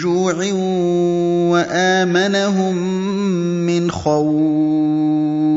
جوع وآمنهم من خوف.